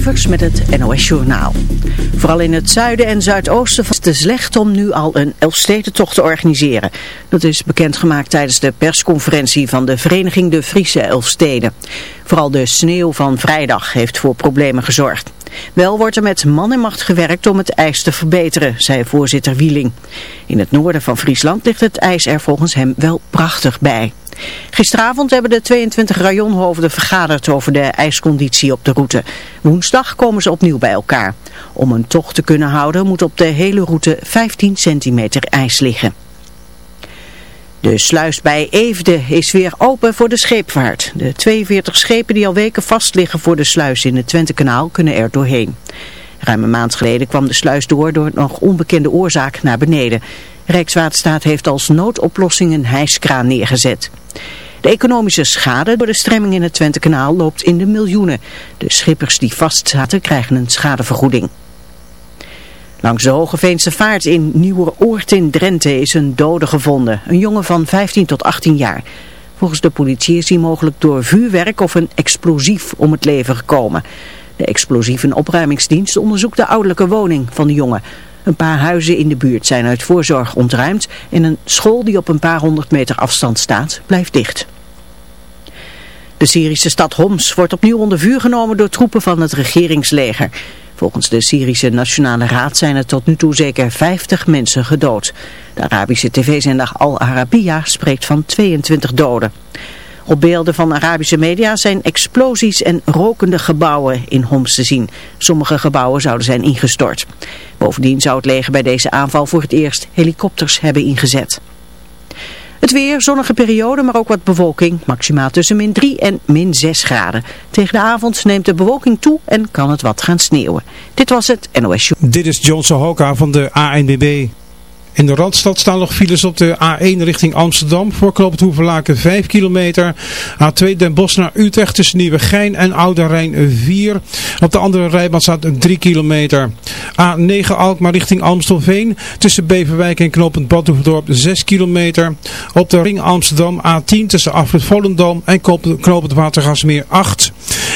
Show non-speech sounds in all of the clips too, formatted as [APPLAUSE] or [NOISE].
Evers met het NOS Journaal. Vooral in het zuiden en zuidoosten was het te slecht om nu al een Elfstedentocht te organiseren. Dat is bekendgemaakt tijdens de persconferentie van de Vereniging de Friese Elfsteden. Vooral de sneeuw van vrijdag heeft voor problemen gezorgd. Wel wordt er met man en macht gewerkt om het ijs te verbeteren, zei voorzitter Wieling. In het noorden van Friesland ligt het ijs er volgens hem wel prachtig bij. Gisteravond hebben de 22 rajonhoofden vergaderd over de ijsconditie op de route. Woensdag komen ze opnieuw bij elkaar. Om een tocht te kunnen houden moet op de hele route 15 centimeter ijs liggen. De sluis bij Eefde is weer open voor de scheepvaart. De 42 schepen die al weken vast liggen voor de sluis in het Twentekanaal kunnen er doorheen. Ruim een maand geleden kwam de sluis door door nog onbekende oorzaak naar beneden. Rijkswaterstaat heeft als noodoplossing een hijskraan neergezet. De economische schade door de stremming in het Twentekanaal loopt in de miljoenen. De schippers die vastzaten krijgen een schadevergoeding. Langs de Hogeveense vaart in Nieuweroord in Drenthe is een dode gevonden. Een jongen van 15 tot 18 jaar. Volgens de politie is hij mogelijk door vuurwerk of een explosief om het leven gekomen. De explosieve opruimingsdienst onderzoekt de ouderlijke woning van de jongen. Een paar huizen in de buurt zijn uit voorzorg ontruimd en een school die op een paar honderd meter afstand staat blijft dicht. De Syrische stad Homs wordt opnieuw onder vuur genomen door troepen van het regeringsleger. Volgens de Syrische Nationale Raad zijn er tot nu toe zeker 50 mensen gedood. De Arabische tv-zender Al Arabiya spreekt van 22 doden. Op beelden van Arabische media zijn explosies en rokende gebouwen in Homs te zien. Sommige gebouwen zouden zijn ingestort. Bovendien zou het leger bij deze aanval voor het eerst helikopters hebben ingezet. Het weer, zonnige periode, maar ook wat bewolking. Maximaal tussen min 3 en min 6 graden. Tegen de avond neemt de bewolking toe en kan het wat gaan sneeuwen. Dit was het NOS Show. Dit is John Sohoka van de ANBB. In de Randstad staan nog files op de A1 richting Amsterdam. Voor Knoopend Hoeverlaken 5 kilometer. A2 Den Bosch naar Utrecht tussen Nieuwegein en Oude Rijn 4. Op de andere rijbaan staat 3 kilometer. A9 Alkmaar richting Amstelveen. Tussen Beverwijk en Knoopend Badhoevedorp 6 kilometer. Op de ring Amsterdam A10 tussen Afrit Volendam en Knoopend Watergasmeer 8.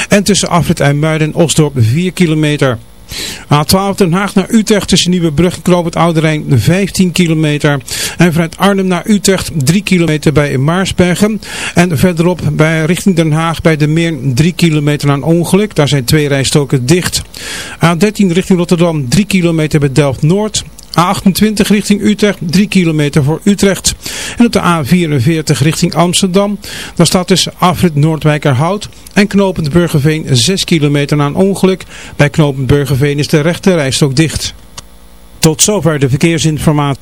En tussen Afrit en Osdorp 4 kilometer. A12 Den Haag naar Utrecht tussen Nieuwebrug en Knoop het Oude Rijn 15 kilometer. En vanuit Arnhem naar Utrecht 3 kilometer bij Maarsbergen. En verderop bij, richting Den Haag bij de Meer 3 kilometer aan ongeluk. Daar zijn twee rijstoken dicht. A13 richting Rotterdam 3 kilometer bij Delft Noord. A28 richting Utrecht, 3 kilometer voor Utrecht. En op de A44 richting Amsterdam, daar staat tussen afrit Noordwijkerhout en Knopend Burgerveen 6 kilometer na een ongeluk. Bij Knopend Burgerveen is de rechte rijstok dicht. Tot zover de verkeersinformatie.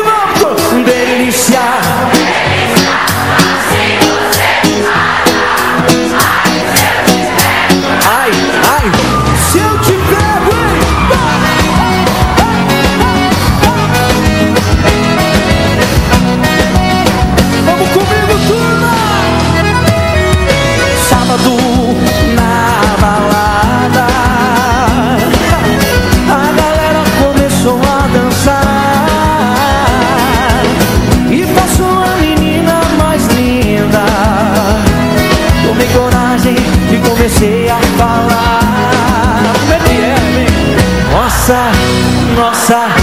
отца.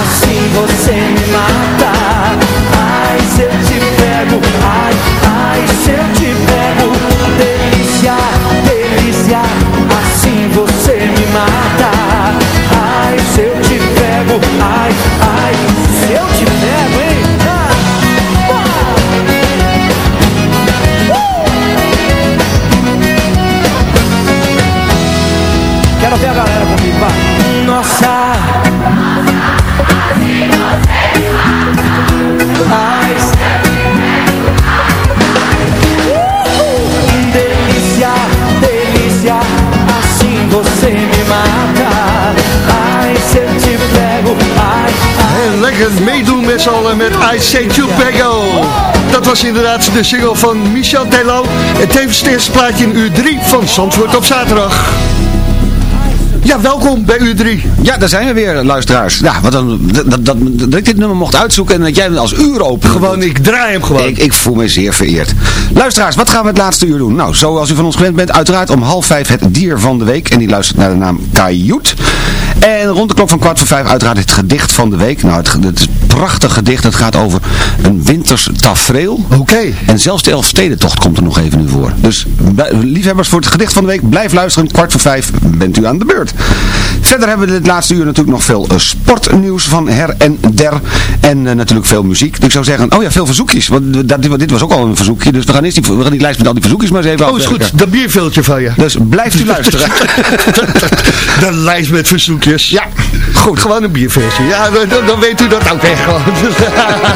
Assim você me matar, mas eu te pego. Meedoen met z'n allen met I Say to Pego. Dat was inderdaad de single van Michel Tello. Het tevens het eerste plaatje in uur 3 van Zandvoort op zaterdag. Ja, welkom bij uur 3. Ja, daar zijn we weer, luisteraars. Ja, wat dan, dat, dat, dat, ik dit nummer mocht uitzoeken en dat jij hem als uur open. Gewoon, ik draai hem gewoon. Ik, ik voel me zeer vereerd. Luisteraars, wat gaan we het laatste uur doen? Nou, zoals u van ons gewend bent, uiteraard om half vijf het dier van de week. En die luistert naar de naam Kajut. En rond de klok van kwart voor vijf uiteraard het gedicht van de week. Nou, het, het prachtig gedicht. Het gaat over een winters tafereel. Oké. En zelfs de Elfstedentocht komt er nog even nu voor. Dus liefhebbers voor het gedicht van de week, blijf luisteren. Kwart voor vijf bent u aan de beurt. Verder hebben we dit laatste uur natuurlijk nog veel eh, sportnieuws van her en der. En eh, natuurlijk veel muziek. Dus ik zou zeggen, oh ja, veel verzoekjes. Want dat, dit, dit was ook al een verzoekje. Dus we gaan, eerst die, we gaan die lijst met al die verzoekjes maar eens even Oh, is goed. Dat bierveeltje van je. Dus blijft u luisteren. [LAUGHS] de lijst met verzoekjes. Ja. Goed, gewoon een bierveeltje. Ja, dan, dan weet u dat ook echt gewoon.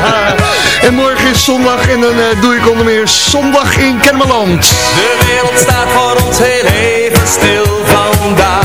[LAUGHS] en morgen is zondag en dan eh, doe ik onder meer zondag in Kennemerland. De wereld staat voor ons heel even stil vandaag.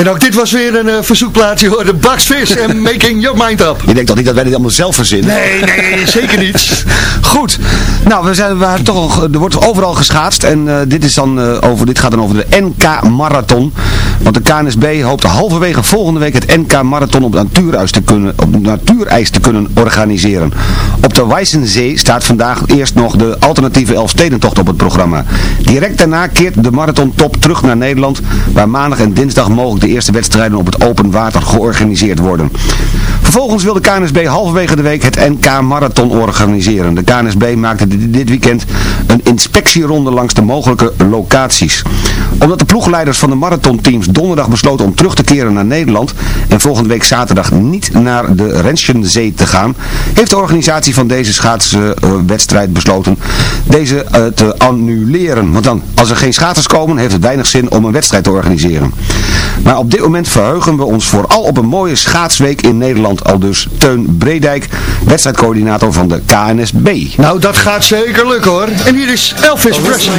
En ook dit was weer een eh, verzoekplaatje hoor, de Fizz en [LAUGHS] Making Your Mind Up. Je denkt toch niet dat wij dit allemaal zelf verzinnen? Nee, nee, zeker niet. [LAUGHS] Goed. Nou, we zijn, we waren toch al, er wordt overal geschaatst. En eh, dit, is dan, eh, over, dit gaat dan over de NK Marathon. Want de KNSB hoopt halverwege volgende week het NK Marathon op natuurijs te kunnen, op natuurijs te kunnen organiseren. Op de Weissensee staat vandaag eerst nog de alternatieve Elfstedentocht op het programma. Direct daarna keert de marathontop terug naar Nederland, waar maandag en dinsdag mogelijk de eerste wedstrijden op het open water georganiseerd worden. Vervolgens wil de KNSB halverwege de week het NK Marathon organiseren. De KNSB maakte dit weekend een inspectieronde langs de mogelijke locaties. Omdat de ploegleiders van de marathonteams donderdag besloten om terug te keren naar Nederland en volgende week zaterdag niet naar de Renschenzee te gaan, heeft de organisatie van deze schaatswedstrijd besloten deze eh, te annuleren. Want dan, als er geen schaatsers komen, heeft het weinig zin om een wedstrijd te organiseren. Maar op dit moment verheugen we ons vooral op een mooie schaatsweek in Nederland, al dus Teun Bredijk, wedstrijdcoördinator van de KNSB. Nou, dat gaat zeker lukken hoor. En hier is Elvis Presley.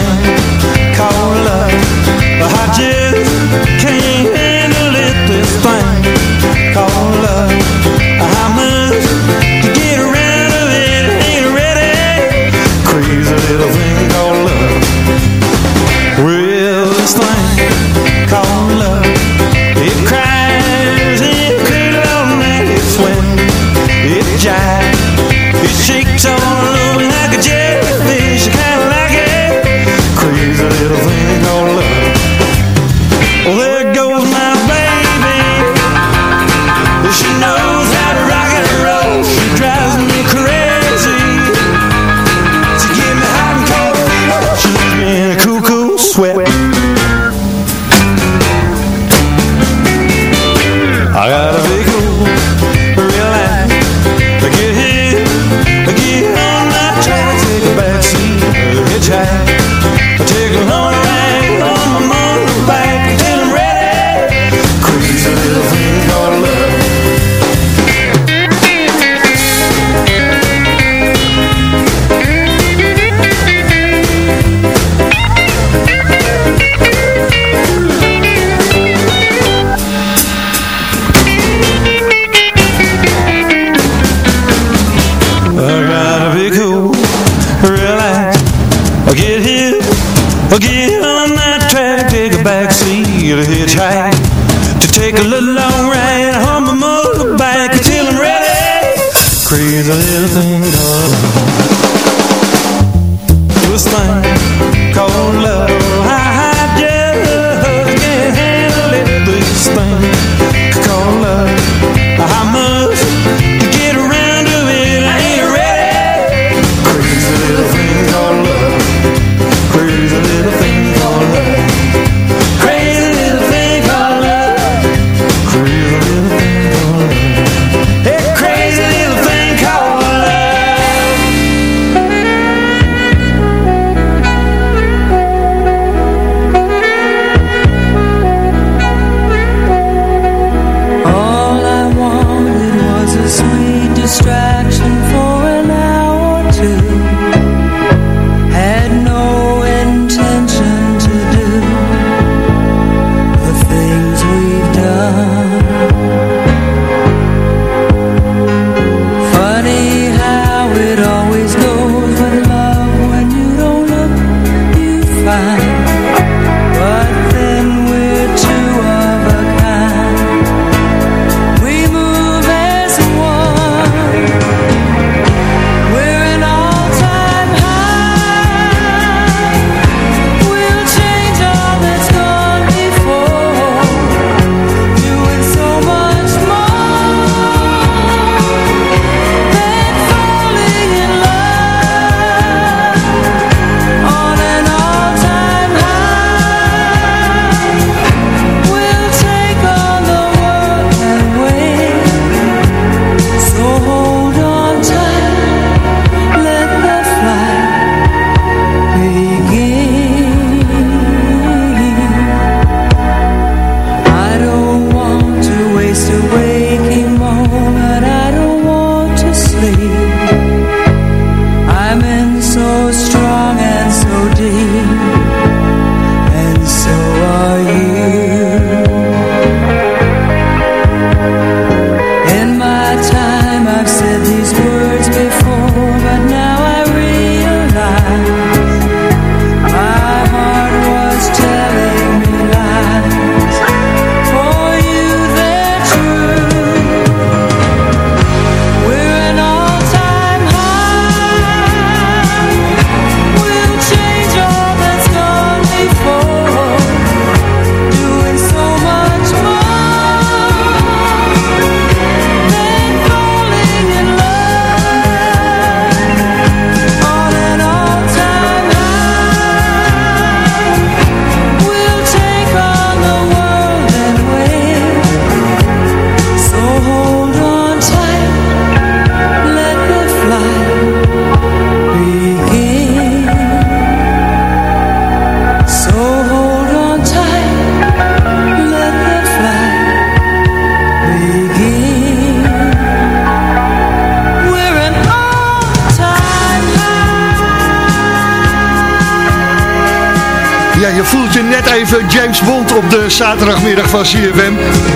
Op de zaterdagmiddag van CFM.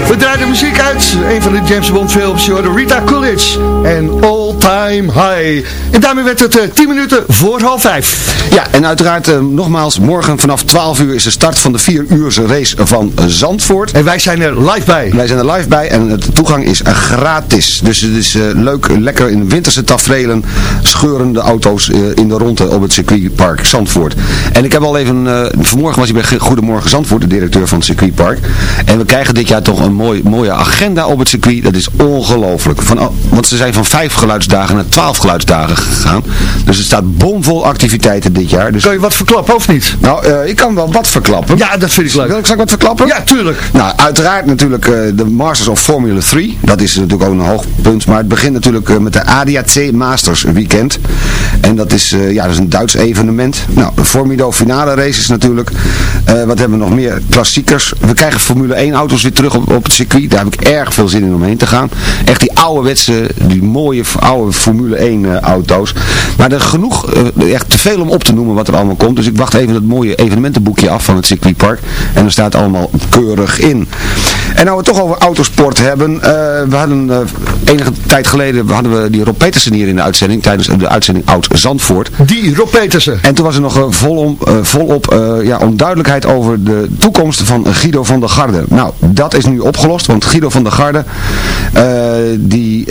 We draaien de muziek uit. Een van de James Bond films, de Rita Coolidge en All Time High. En daarmee werd het uh, 10 minuten voor half 5. Ja, en uiteraard uh, nogmaals, morgen vanaf 12 uur is de start van de 4 uurse race van Zandvoort. En wij zijn er live bij. Wij zijn er live bij en de toegang is gratis. Dus het is leuk, lekker in winterse tafereelen scheuren de auto's in de ronde op het circuitpark Zandvoort. En ik heb al even, vanmorgen was hij bij Goedemorgen Zandvoort, de directeur van het circuitpark. En we krijgen dit jaar toch een mooi, mooie agenda op het circuit. Dat is ongelooflijk. Want ze zijn van vijf geluidsdagen naar twaalf geluidsdagen gegaan. Dus er staat bomvol activiteiten dit jaar. Dus... Kan je wat verklappen of niet? Nou, uh, ik kan wel wat verklappen. Ja, dat vind ik leuk. Ik, zal ik wat verklappen? Ja, tuurlijk. Nou, uiteraard natuurlijk uh, de Masters of Formula 3. Dat is natuurlijk ook een hoogpunt. Maar het begint natuurlijk uh, met de ADAC Masters Weekend. En dat is, ja, dat is een Duits evenement. Nou, de Formido finale races natuurlijk. wat hebben we nog meer? Klassiekers. We krijgen Formule 1 auto's weer terug op, op het circuit. Daar heb ik erg veel zin in om heen te gaan. Echt die ouderwetse, die mooie oude Formule 1 auto's. Maar er genoeg, echt te veel om op te noemen wat er allemaal komt. Dus ik wacht even het mooie evenementenboekje af van het circuitpark. En er staat allemaal keurig in. En nou we het toch over autosport hebben. Uh, we hadden uh, enige tijd geleden hadden we die Rob Petersen hier in de uitzending. Tijdens de uitzending Oud Zandvoort. Die Rob Petersen. En toen was er nog uh, volop, volop ja, onduidelijkheid over de toekomst van Guido van der Garde. Nou, dat is nu opgelost. Want Guido van der Garde die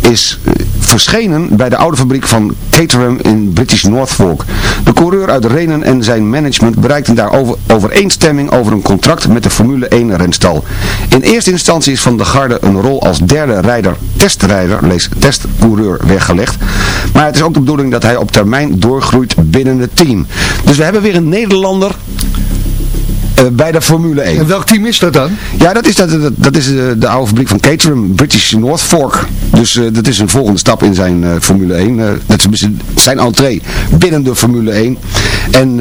is verschenen bij de oude fabriek van Caterham in British Norfolk. De coureur uit Renen en zijn management bereikten daarover overeenstemming over een contract met de Formule 1 renstal. In eerste instantie is Van der Garde een rol als derde rijder, testrijder, lees testcoureur, weggelegd. Maar het is ook de bedoeling dat hij op termijn doorgroeit binnen het team. Dus we hebben weer een Nederlander bij de Formule 1. En welk team is dat dan? Ja, dat is, dat, dat, dat is uh, de oude fabriek van Caterham, British Norfolk. Dus uh, dat is een volgende stap in zijn Formule 1. dat is zijn entree binnen de Formule 1. En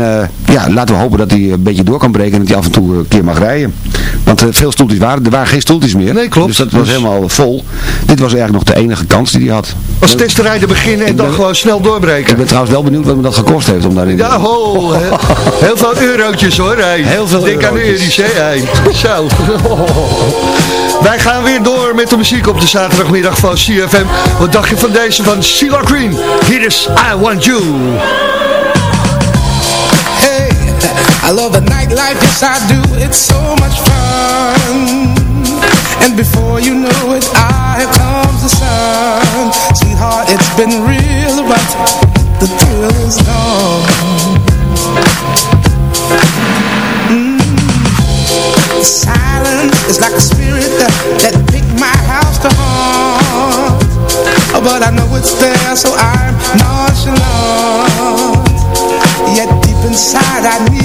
ja, laten we hopen dat hij een beetje door kan breken en dat hij af en toe een keer mag rijden. Want veel stoeltjes waren, er waren geen stoeltjes meer. Nee, klopt. Dus dat was helemaal vol. Dit was eigenlijk nog de enige kans die hij had. Als testrijden beginnen en dan ben, gewoon snel doorbreken. Ik ben trouwens wel benieuwd wat me dat gekost heeft om daarin te Ja, ho, [LAUGHS] heel veel eurotjes hoor. Hey. Heel veel Denk aan hè? Hey. Zo. [LAUGHS] Wij gaan weer door met de muziek op de zaterdagmiddag van CFM. Wat dacht je van deze van CeeLo Green? Hier is I Want You. Hey, I love the nightlife, yes I do. It's so much fun. And before you know it, I comes the sun. Sweetheart, it's been real, but the thrill is gone. Silence. Is like a spirit that, that picked my house to haunt. Oh, but I know it's there so I'm nonchalant. Yet deep inside I need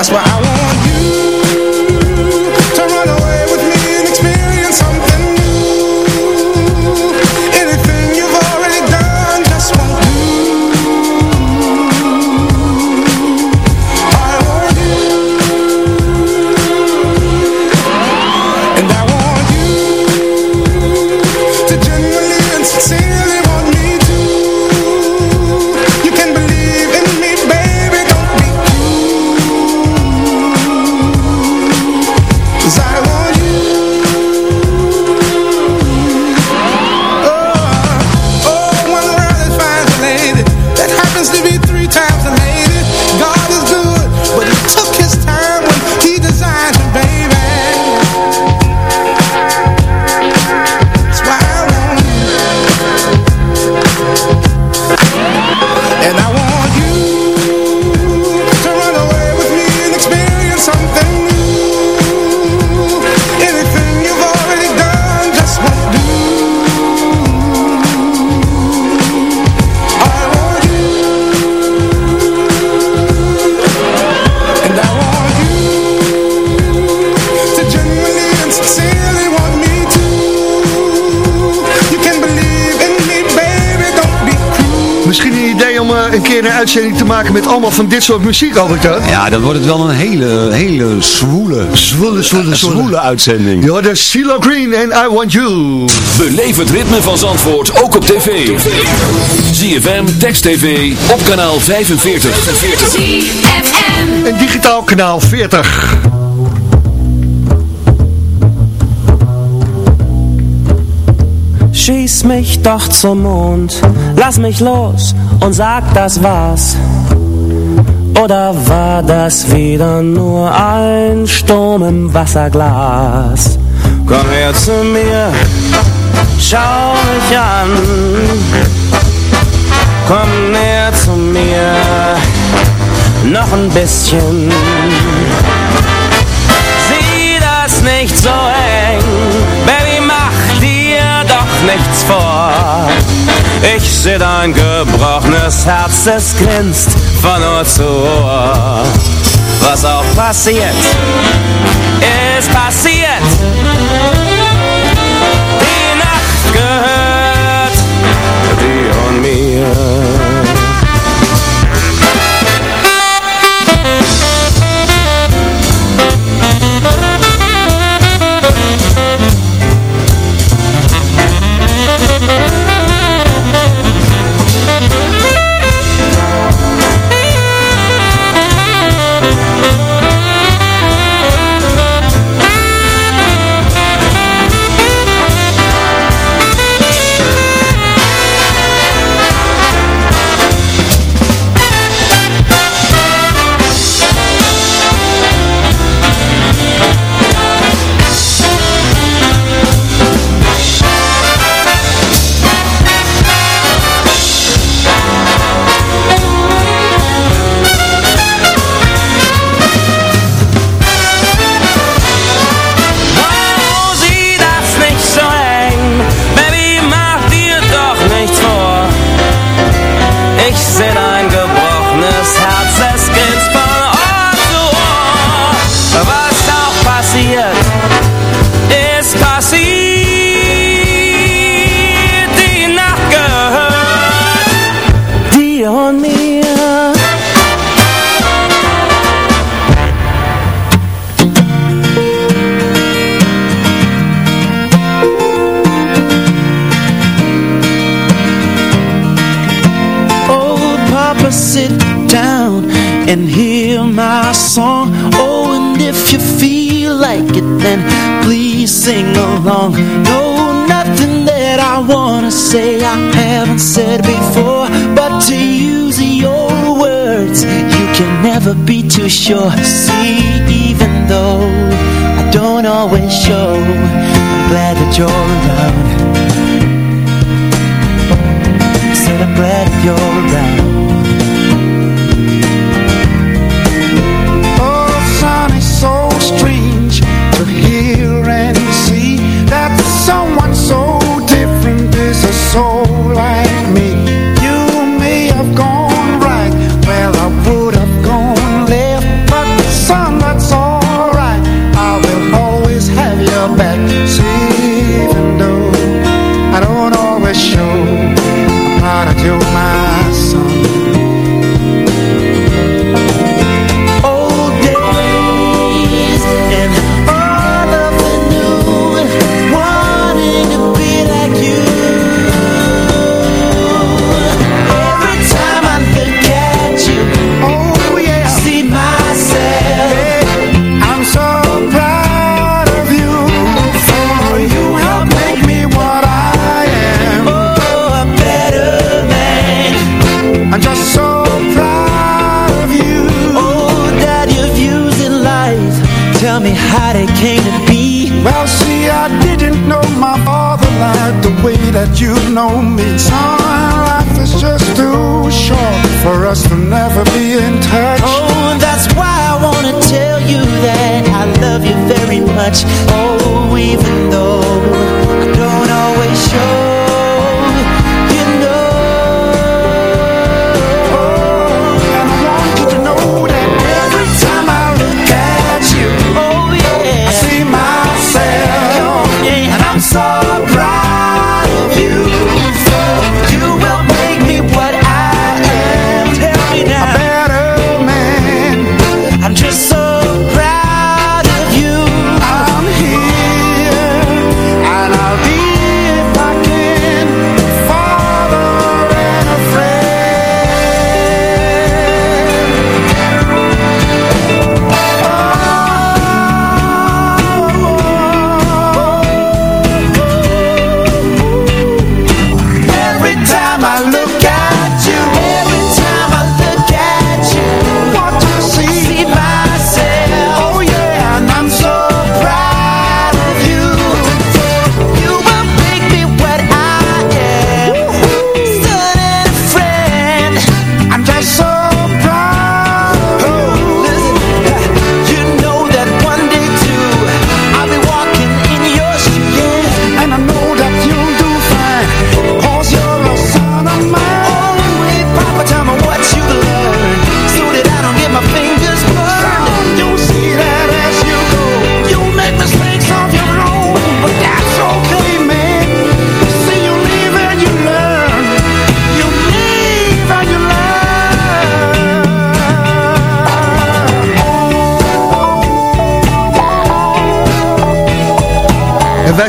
That's why een keer een uitzending te maken met allemaal van dit soort muziek, Albert Jan? Ja, dan wordt het wel een hele, hele zwoele, Zwoele, zwoele, zwoele uitzending. Ja, de CeeLo Green en I Want You. Beleef het ritme van Zandvoort ook op tv. ZFM, Text TV, op kanaal 45. En digitaal kanaal 40. Schieß mich doch zum Mond, lass mich los und sag, das war's. Oder war das wieder nur ein Sturm im Wasserglas? Komm her zu mir, schau mich an. Komm näher zu mir, noch ein bisschen. Sieh das nicht so eng, Baby, mach dir doch nichts vor. Ich seh dein gebrochenes Herz, es grinst von Ohr zu Ohr. Was auch passiert, ist passiert. Sure. See, even though I don't always show, I'm glad that you're around. Said I'm glad that you're around. Never be in touch Oh, that's why I wanna tell you that I love you very much.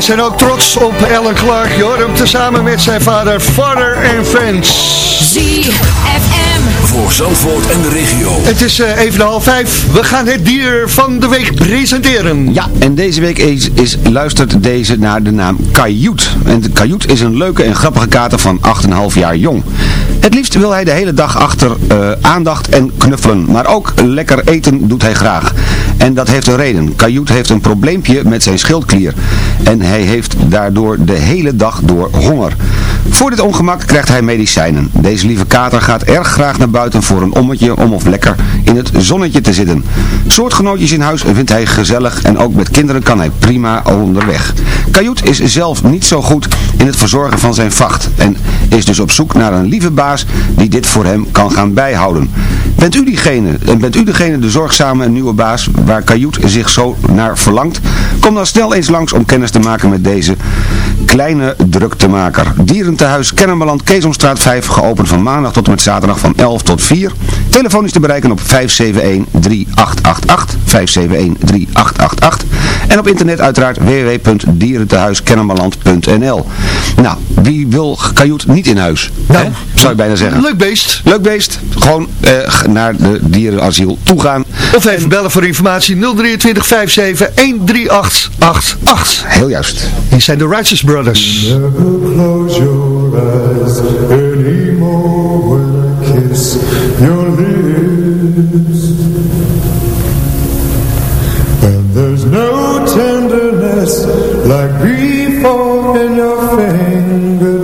Wij zijn ook trots op Alan Clark. Je hoort hem tezamen met zijn vader, Father and Friends. ZFM. Voor Zandvoort en de regio. Het is uh, even half vijf. We gaan het dier van de week presenteren. Ja, en deze week is, is, luistert deze naar de naam Kajoet. En Kajoet is een leuke en grappige kater van 8,5 jaar jong. Het liefst wil hij de hele dag achter uh, aandacht en knuffelen. Maar ook lekker eten doet hij graag. En dat heeft een reden. Kajoet heeft een probleempje met zijn schildklier. En hij heeft daardoor de hele dag door honger. Voor dit ongemak krijgt hij medicijnen. Deze lieve kater gaat erg graag naar buiten voor een ommetje om of lekker in het zonnetje te zitten. Soortgenootjes in huis vindt hij gezellig en ook met kinderen kan hij prima onderweg. Kajoet is zelf niet zo goed in het verzorgen van zijn vacht en is dus op zoek naar een lieve baas die dit voor hem kan gaan bijhouden. Bent u diegene, en bent u degene de zorgzame nieuwe baas waar Kajoet zich zo naar verlangt? Kom dan snel eens langs om kennis te maken met deze kleine druktemaker. Dierentehuis Kennemerland, Keesomstraat 5, geopend van maandag tot en met zaterdag van 11 tot 4. Telefoon is te bereiken op 571-3888, 571-3888. En op internet uiteraard www.dierentehuiskennemerland.nl Nou, wie wil Kajoet niet in huis? Nou, hè? zou je bijna zeggen. Leuk beest. Leuk beest. Gewoon eh, naar de dierenasiel toe gaan. Of even bellen voor informatie 023 57 13888. Heel juist. Die zijn de Righteous Brothers. Never close your your eyes anymore when I kiss your lips. And there's no tenderness like before in your fingers.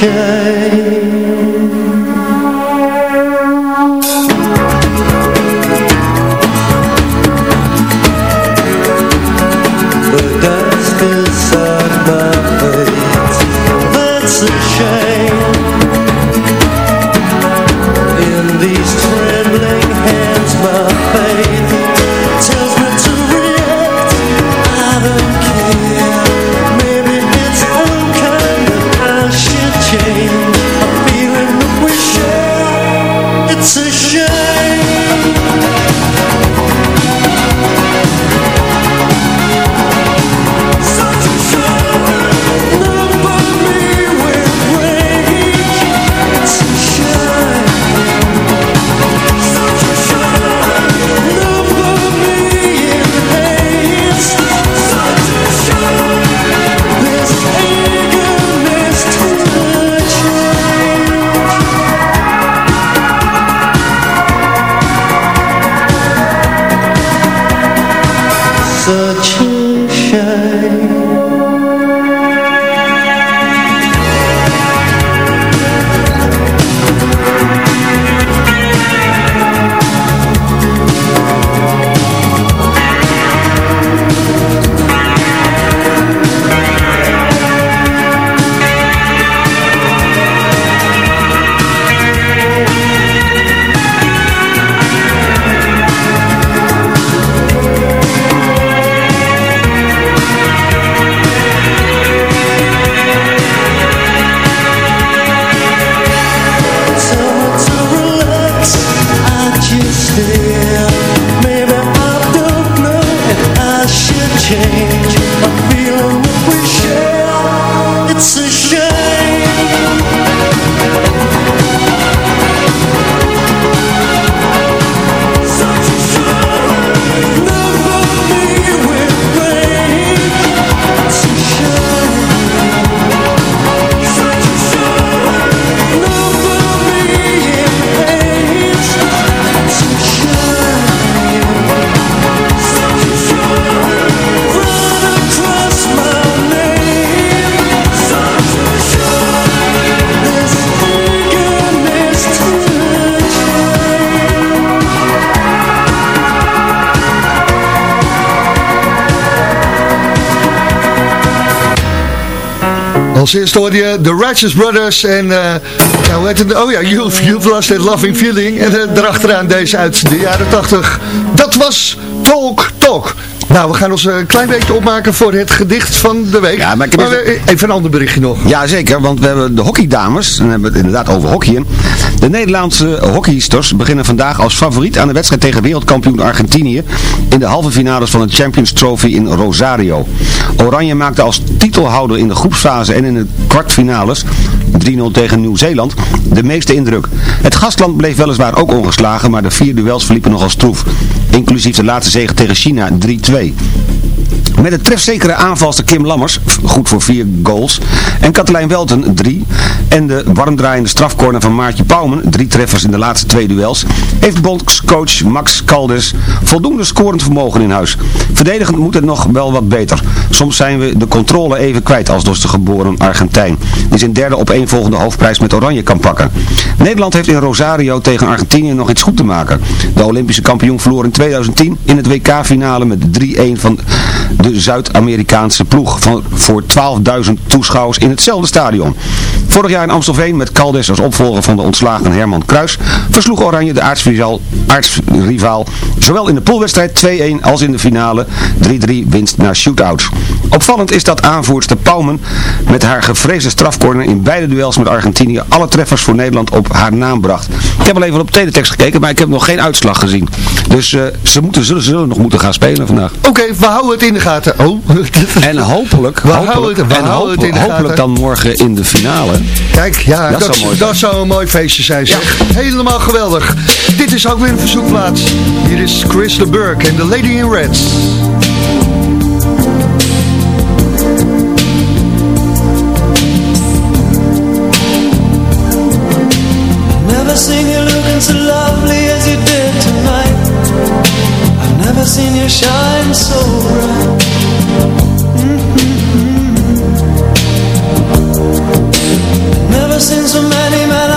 The Als eerste hoorde je The Righteous Brothers en, eh nou, hoe heet het? Oh ja, You've, you've Lost That Loving Feeling. En uh, daarachteraan deze uit de jaren 80. Dat was Talk Talk. Nou, we gaan ons een klein beetje opmaken voor het gedicht van de week. Ja, maar ik heb maar eerst- we- even een ander berichtje nog. Ja, zeker, want we hebben de hockeydames, en dan hebben we het inderdaad over hockeyen. De Nederlandse hockeysters beginnen vandaag als favoriet aan de wedstrijd tegen wereldkampioen Argentinië in de halve finales van de Champions Trophy in Rosario. Oranje maakte als titelhouder in de groepsfase en in de kwartfinales 3-0 tegen Nieuw-Zeeland de meeste indruk. Het gastland bleef weliswaar ook ongeslagen, maar de vier duels verliepen nogal stroef. Inclusief de laatste zege tegen China 3-2. Met de trefzekere aanvalster Kim Lammers, goed voor vier goals, en Katelijn Welten, drie, en de warmdraaiende strafcorner van Maartje Pouwen, drie treffers in de laatste twee duels, heeft bondscoach Max Caldes voldoende scorend vermogen in huis. Verdedigend moet het nog wel wat beter. Soms zijn we de controle even kwijt als door de geboren Argentijn, die zijn derde op één volgende hoofdprijs met Oranje kan pakken. Nederland heeft in Rosario tegen Argentinië nog iets goed te maken. De Olympische kampioen verloor in 2010 in het WK-finale met 3-1 van de Zuid-Amerikaanse ploeg van, voor 12.000 toeschouwers in hetzelfde stadion. Vorig jaar in Amstelveen met Caldes als opvolger van de ontslagen Herman Kruis versloeg Oranje de aartsrivaal, aartsrivaal zowel in de poolwedstrijd 2-1 als in de finale 3-3 winst naar shootouts. Opvallend is dat aanvoerster Pauwmen met haar gevreesde strafcorner in beide duels met Argentinië alle treffers voor Nederland op haar naam bracht. Ik heb al even op teletext gekeken, maar ik heb nog geen uitslag gezien. Dus eh, ze moeten, zullen, zullen nog moeten gaan spelen vandaag. Oké, we houden het in de gaten. Oh. En hopelijk, We hopelijk, houden het- we en houden het in de hopelijk gaten. dan morgen in de finale. Kijk, ja, Dat dat, zou mooi dat zou een mooi feestje zijn zeg. Helemaal geweldig. Dit is ook weer een verzoekplaats. Hier is Chris de Burke en The Lady in Reds. Never seen you looking so lovely as you did tonight. I've never seen you shine so bright. seen so many men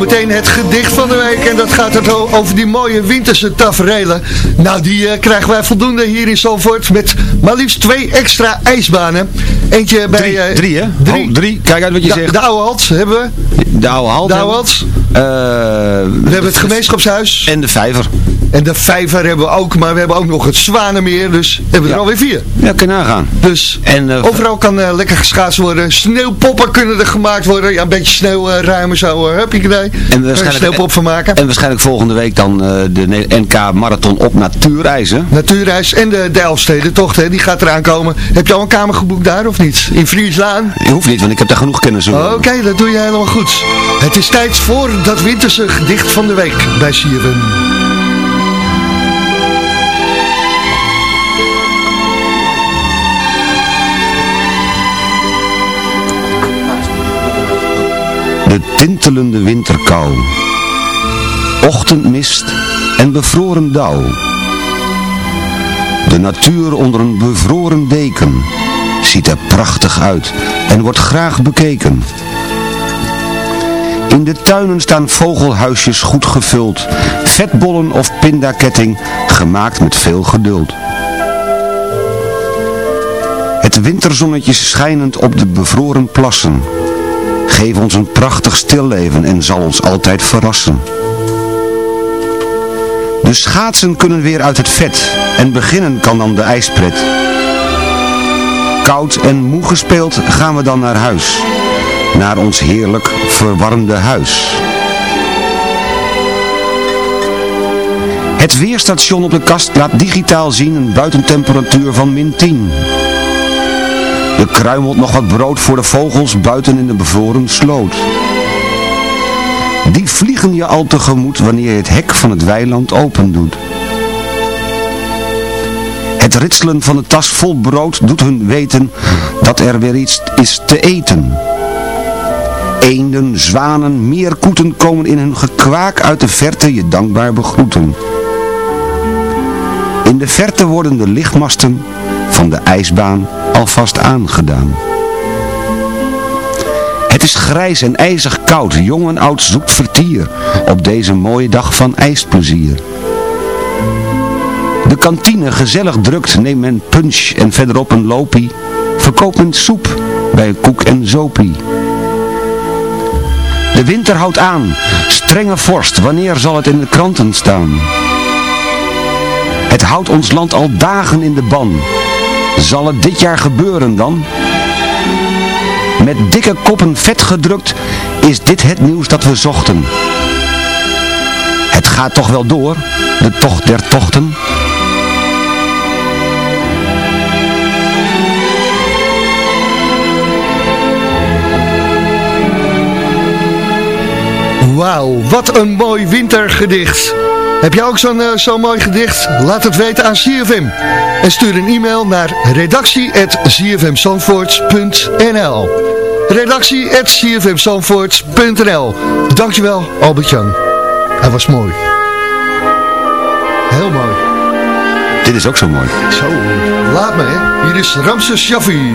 zometeen het gedicht van de week. En dat gaat het over die mooie winterse taferelen. Nou, die eh, krijgen wij voldoende hier in Zalvoort. Met maar liefst twee extra ijsbanen. Eentje bij... Drie, eh, drie hè? Drie. Oh, drie. Kijk uit wat je zegt. de oude Hals hebben we. De oude hal. De oude Hals. We hebben het gemeenschapshuis. En de vijver. En de vijver hebben we ook. Maar we hebben ook nog het Zwanenmeer. Dus hebben we er alweer vier. Ja, kun je nagaan. Dus En, eh, overal kan eh, lekker geschaatst worden. Sneeuwpoppen kunnen er gemaakt worden. Ja, een beetje sneeuw eh, ruimen zo. Heb je idee. En Een waarschijnlijk, sneeuwpop van maken. en waarschijnlijk volgende week dan eh, de NK Marathon op natuurreizen. Natuurreis en de, de Elfstedentocht, hè, die gaat eraan komen. Heb je al een kamer geboekt daar of niet? In Frieslaan? Je hoeft niet, want ik heb daar genoeg kennis over. Oké, dat doe je helemaal goed. Het is tijd voor dat winterse gedicht van de week bij Sieven. De tintelende winterkou. Ochtendmist en bevroren dauw. De natuur onder een bevroren deken ziet er prachtig uit en wordt graag bekeken. In de tuinen staan vogelhuisjes goed gevuld, vetbollen of pindaketting gemaakt met veel geduld. Het winterzonnetje schijnend op de bevroren plassen Geef ons een prachtig stilleven en zal ons altijd verrassen. De schaatsen kunnen weer uit het vet en beginnen kan dan de ijspret. Koud en moe gespeeld gaan we dan naar huis. Naar ons heerlijk verwarmde huis. Het weerstation op de kast laat digitaal zien een buitentemperatuur van min 10. Er kruimelt nog wat brood voor de vogels buiten in de bevroren sloot. Die vliegen je al tegemoet wanneer je het hek van het weiland open doet. Het ritselen van de tas vol brood doet hun weten dat er weer iets is te eten. Eenden, zwanen, meerkoeten komen in hun gekwaak uit de verte je dankbaar begroeten. In de verte worden de lichtmasten van de ijsbaan alvast aangedaan. Het is grijs en ijzig koud, jong en oud zoekt vertier op deze mooie dag van ijsplezier. De kantine gezellig drukt, neemt men punch en verderop een lopie, verkoopt men soep bij koek en zopie. De winter houdt aan, strenge vorst, wanneer zal het in de kranten staan? Het houdt ons land al dagen in de ban. Zal het dit jaar gebeuren dan? Met dikke koppen vet gedrukt is dit het nieuws dat we zochten. Het gaat toch wel door, de tocht der tochten. Wauw, wat een mooi wintergedicht. Heb jij ook zo'n eh, zo'n mooi gedicht? Laat het weten aan CFM. En stuur een e-mail naar redactie.cfmzandvoorts.nl redactie.cfmzandvoorts.nl Dankjewel, Albert-Jan. Hij was mooi. Heel mooi. Dit is ook zo mooi. Zo, laat me hè. Hier is Ramses Shaffi.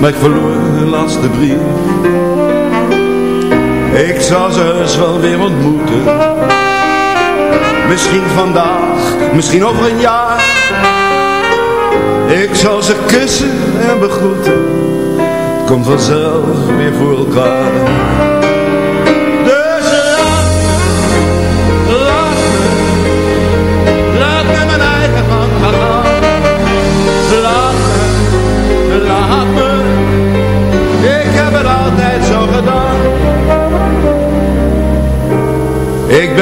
maar ik verloor laatste brief. Ik zal ze heus wel weer ontmoeten. Misschien vandaag, misschien over een jaar. Ik zal ze kussen en begroeten. Het komt vanzelf weer voor elkaar.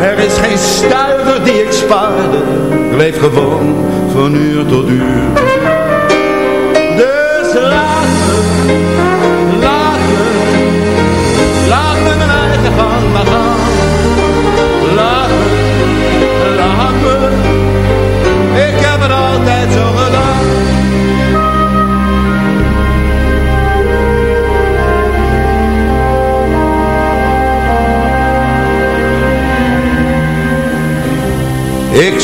Er is geen stuiver die ik spaarde. Ik leef gewoon van uur tot uur. Dus laat me, laat me, laat me mijn eigen gang maar gaan.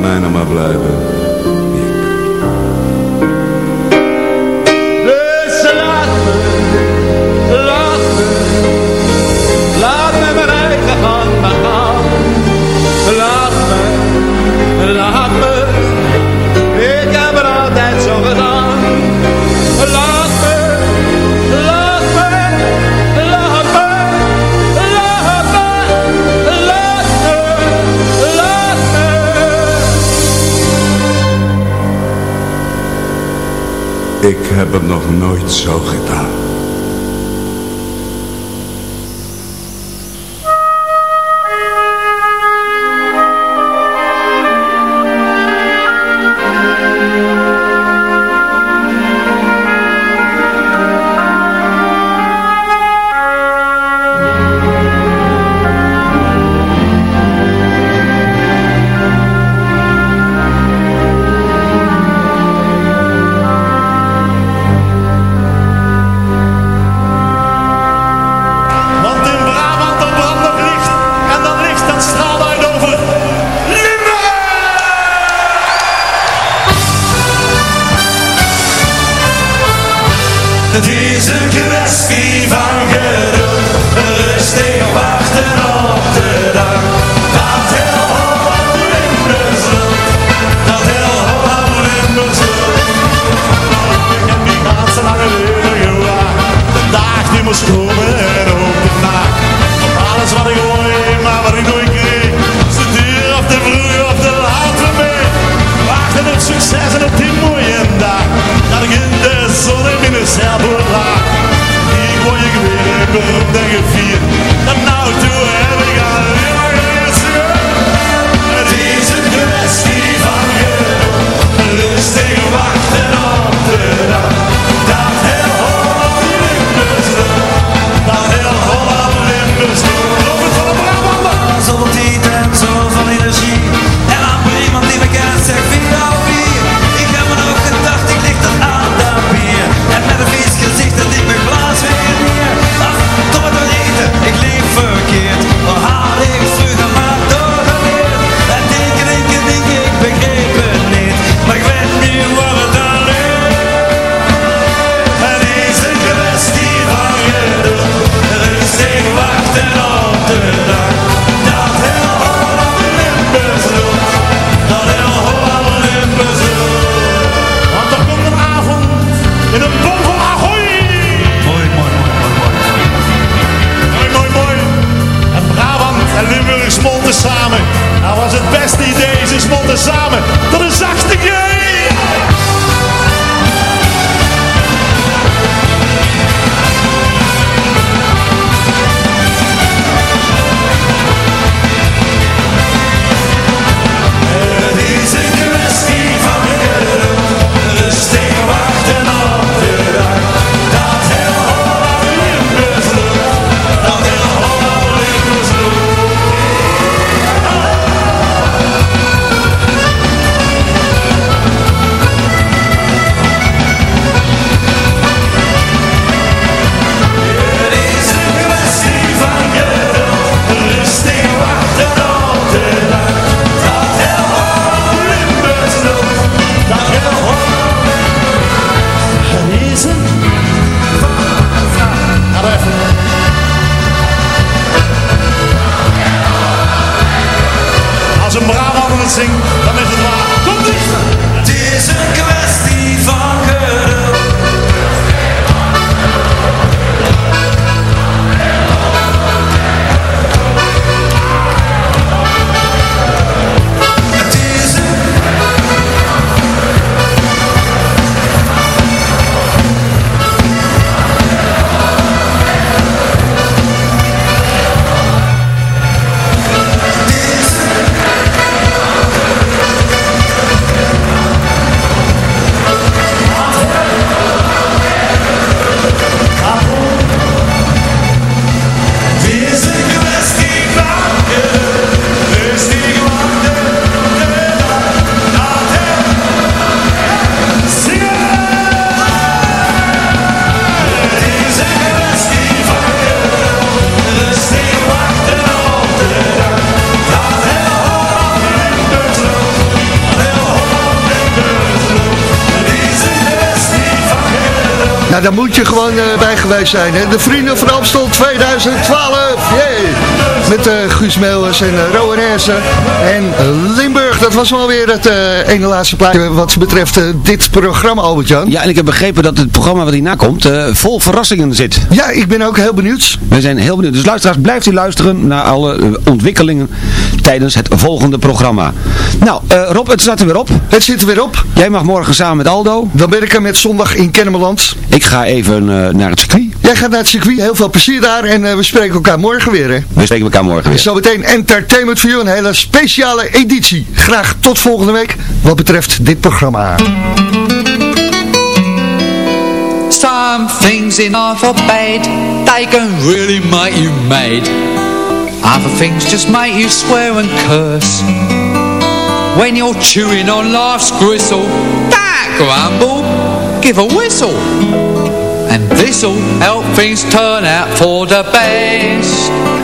laat mij nou maar blijven. Heb het nog nooit zo gedaan. Nou, daar moet je gewoon eh, bij geweest zijn. Hè? De Vrienden van Amstel 2012. Yay! Met eh Guus Meeuwers en uh, Rowan Hersen. En Limburg, dat was wel weer het eh, ene laatste plaatje wat betreft eh, dit programma, Albert-Jan. Ja, en ik heb begrepen dat het programma wat hierna komt eh, vol verrassingen zit. Ja, ik ben ook heel benieuwd. We zijn heel benieuwd. Dus luisteraars, blijft u luisteren naar alle ontwikkelingen tijdens het volgende programma. Nou, Rob, het staat er weer op. Het zit er weer op. Jij mag morgen samen met Aldo. Dan ben ik er met zondag in Kennemerland. Ik ga even naar het circuit. Jij gaat naar het circuit, heel veel plezier daar en we spreken elkaar morgen weer. Hè? We spreken elkaar morgen weer. Zometeen Entertainment for You, een hele speciale editie. Graag tot volgende week wat betreft dit programma. Some things in bad, they can really make you mad. Other things just make you swear and curse. When you're chewing on life's gristle, that grumble, give a whistle. And this'll help things turn out for the best.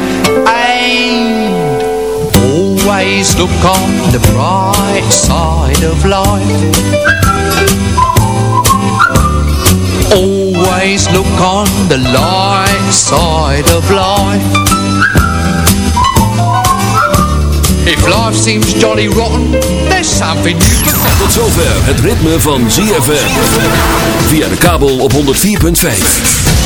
Always look on the bright side of life. Always look on the light side of life. If life seems jolly rotten, there's something you can... Tot zover het ritme van ZFM. Via de kabel op 104.5.